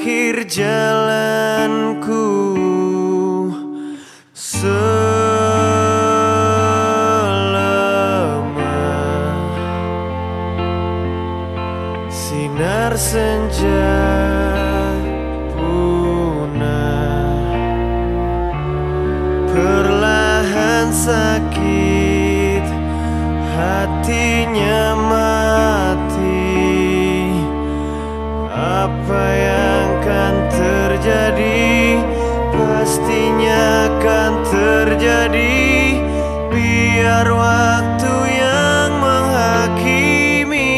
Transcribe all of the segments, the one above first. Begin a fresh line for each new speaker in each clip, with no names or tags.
akhir jalanku. Selama sinar senja punah perlahan sakit hatinya. biar waktu yang menghakimi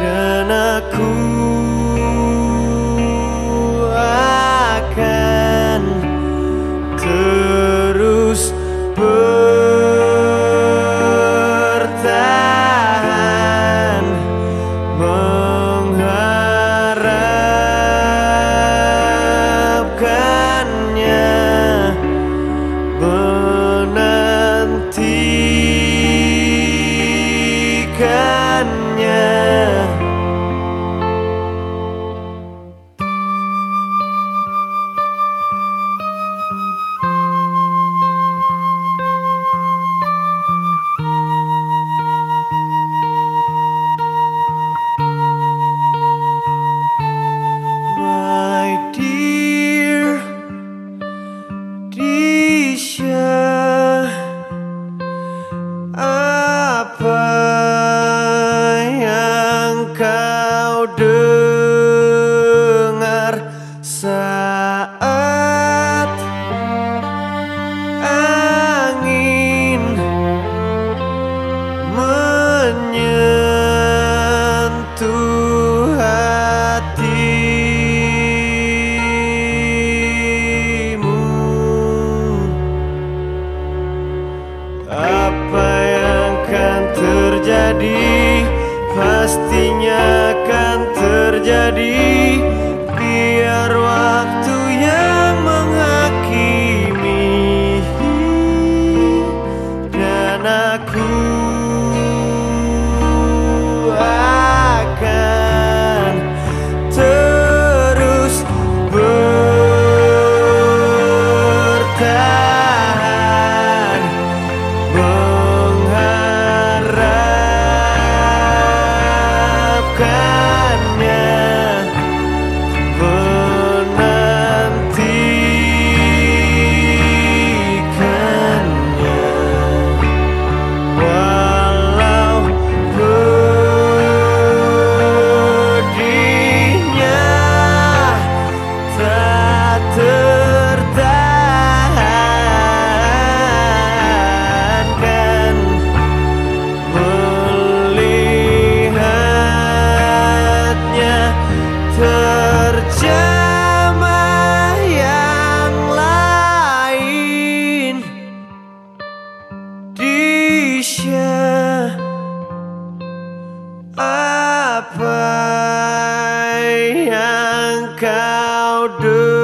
dan aku jadi Indonesia. Apa yang kau dengar